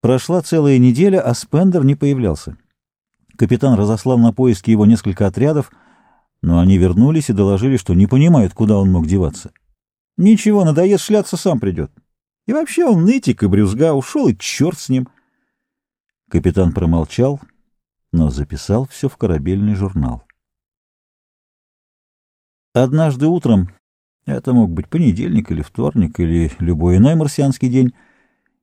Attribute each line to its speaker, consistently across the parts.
Speaker 1: Прошла целая неделя, а Спендер не появлялся. Капитан разослал на поиски его несколько отрядов, но они вернулись и доложили, что не понимают, куда он мог деваться. Ничего, надоест шляться, сам придет. И вообще он нытик и брюзга, ушел, и черт с ним. Капитан промолчал, но записал все в корабельный журнал. Однажды утром, это мог быть понедельник или вторник, или любой иной марсианский день,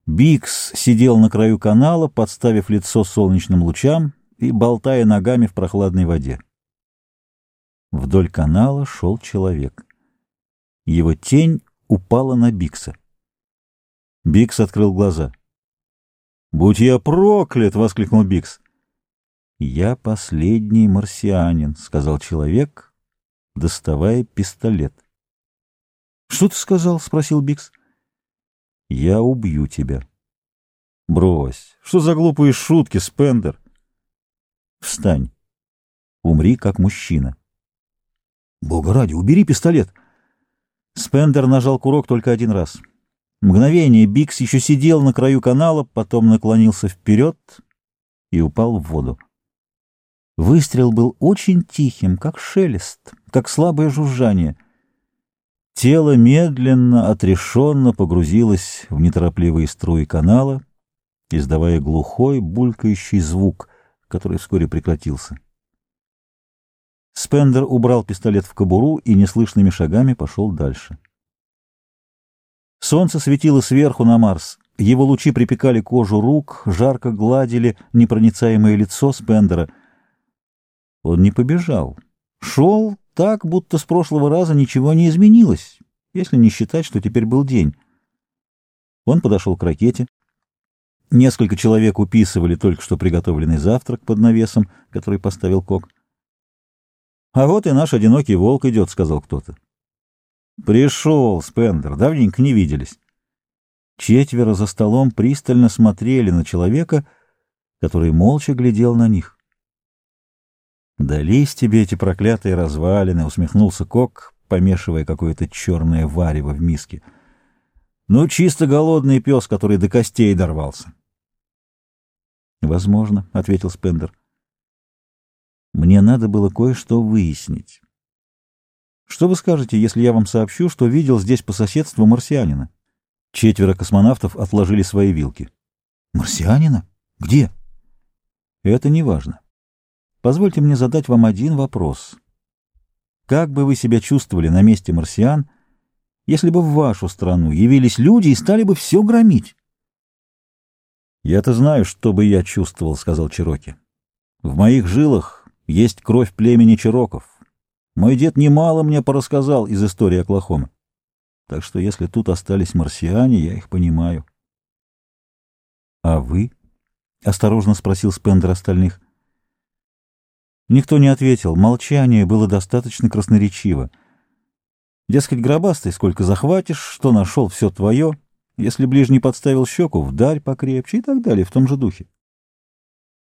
Speaker 1: Бикс сидел на краю канала, подставив лицо солнечным лучам и болтая ногами в прохладной воде. Вдоль канала шел человек. Его тень упала на Бикса. Бикс открыл глаза. «Будь я проклят!» — воскликнул Бикс. «Я последний марсианин», — сказал человек, доставая пистолет. «Что ты сказал?» — спросил Бикс. Я убью тебя. Брось. Что за глупые шутки, Спендер? Встань. Умри как мужчина. Бога ради, убери пистолет. Спендер нажал курок только один раз. Мгновение Бикс еще сидел на краю канала, потом наклонился вперед и упал в воду. Выстрел был очень тихим, как шелест, как слабое жужжание — Тело медленно, отрешенно погрузилось в неторопливые струи канала, издавая глухой, булькающий звук, который вскоре прекратился. Спендер убрал пистолет в кобуру и неслышными шагами пошел дальше. Солнце светило сверху на Марс. Его лучи припекали кожу рук, жарко гладили непроницаемое лицо Спендера. Он не побежал. Шел так, будто с прошлого раза ничего не изменилось, если не считать, что теперь был день. Он подошел к ракете. Несколько человек уписывали только что приготовленный завтрак под навесом, который поставил Кок. «А вот и наш одинокий волк идет», — сказал кто-то. «Пришел, Спендер, давненько не виделись». Четверо за столом пристально смотрели на человека, который молча глядел на них. «Дались тебе эти проклятые развалины!» — усмехнулся Кок, помешивая какое-то черное варево в миске. «Ну, чисто голодный пес, который до костей дорвался!» «Возможно», — ответил Спендер. «Мне надо было кое-что выяснить. Что вы скажете, если я вам сообщу, что видел здесь по соседству марсианина?» Четверо космонавтов отложили свои вилки. «Марсианина? Где?» «Это не важно. Позвольте мне задать вам один вопрос. Как бы вы себя чувствовали на месте марсиан, если бы в вашу страну явились люди и стали бы все громить? «Я-то знаю, что бы я чувствовал», — сказал Чироки. «В моих жилах есть кровь племени Чироков. Мой дед немало мне порассказал из истории Оклахомы. Так что если тут остались марсиане, я их понимаю». «А вы?» — осторожно спросил Спендер остальных. Никто не ответил, молчание было достаточно красноречиво. Дескать, гробастый, сколько захватишь, что нашел, все твое, если ближний подставил щеку, вдарь покрепче и так далее, в том же духе.